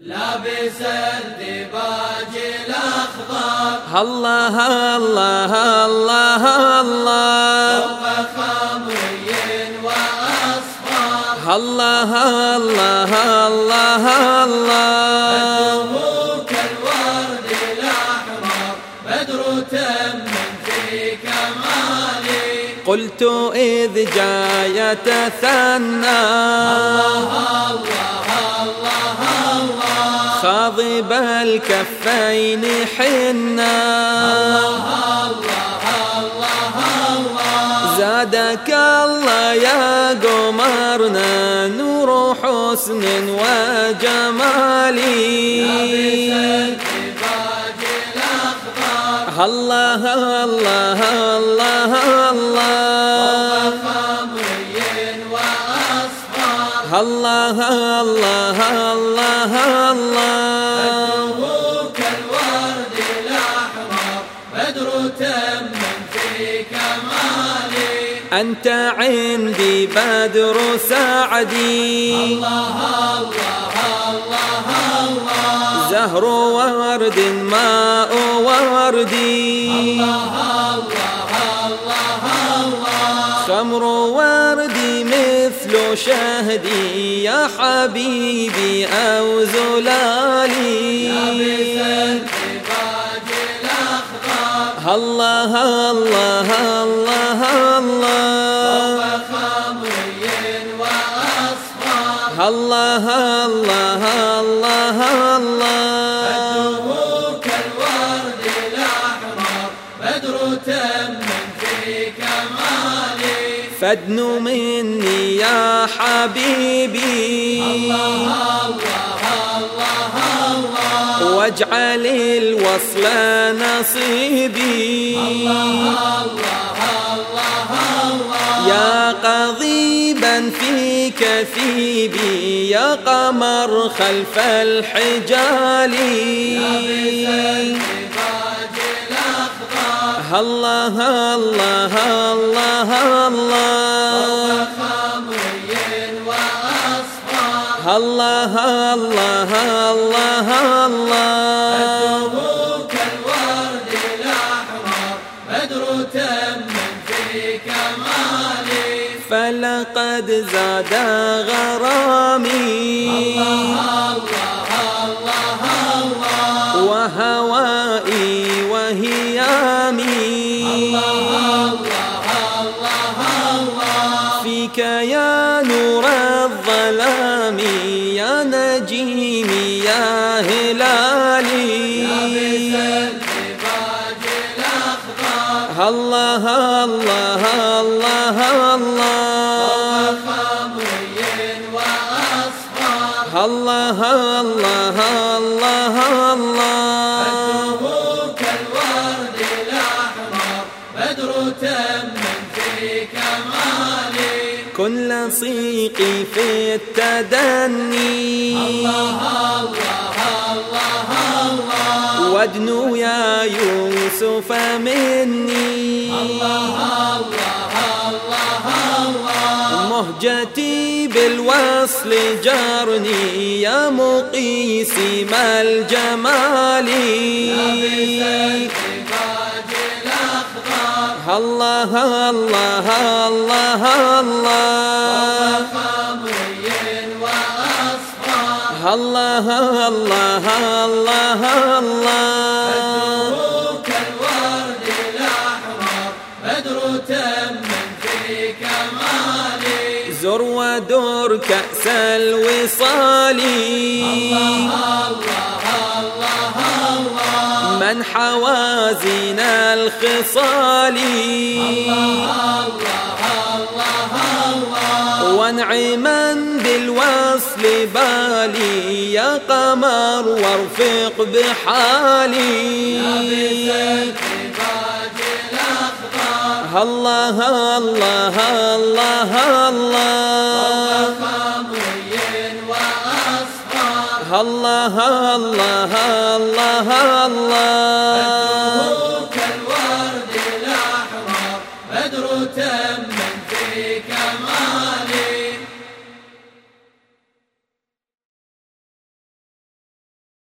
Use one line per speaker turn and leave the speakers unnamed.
لابس الدباج الأخضر.
الله الله الله الله
فوق خمري وأصفر.
الله الله الله الله
بدره كالورد الأحمر بدر تم في كمالي.
قلت إذ جاء يتثنى
الله
خاضب الكفين حنا. زادك الله يا قمرنا نور حسن وجمال
الدباج الأخضر
الله الله الله الله. الله الله الله الله.
بدره كالورد الأحمر بدر تم في كمالي.
أنت عندي بدر سعدي.
الله الله الله الله.
زهر ورد ماء وردي
الله الله الله
خمر وردي شهدي يا حبيبي أو زلالي الله الله الله الله. الله الله الله الله.
كمالي
فادن مني يا حبيبي.
الله الله الله
واجعل الوصل نصيبي. يا قضيبا في كثيبي يا قمر خلف الحجال
الأخضر
الله الله الله الله. الله الله الله الله
بدره كالورد الأحمر بدر تم في كمالي
فلقد زاد غرامي. وهوائي وهيامي نجيمي يا هلالي.
الأخضر
الله الله الله الله. الله الله. كن لصيقي في التدني. وادنو يا يوسف مني. مهجتي بالوصل جرني يا مقيسي ما الجمال. الله الله الله الله الله الله الله الله.
كالورد الأحمر بدر تم في كمالي
زر ودر كأس الوصال. من حوازن الخصال. وانعما وصل بالي يا قمر وارفق بحالي. الله الله الله الله
الله.
الله الله الله بدر الله الأحمر بدر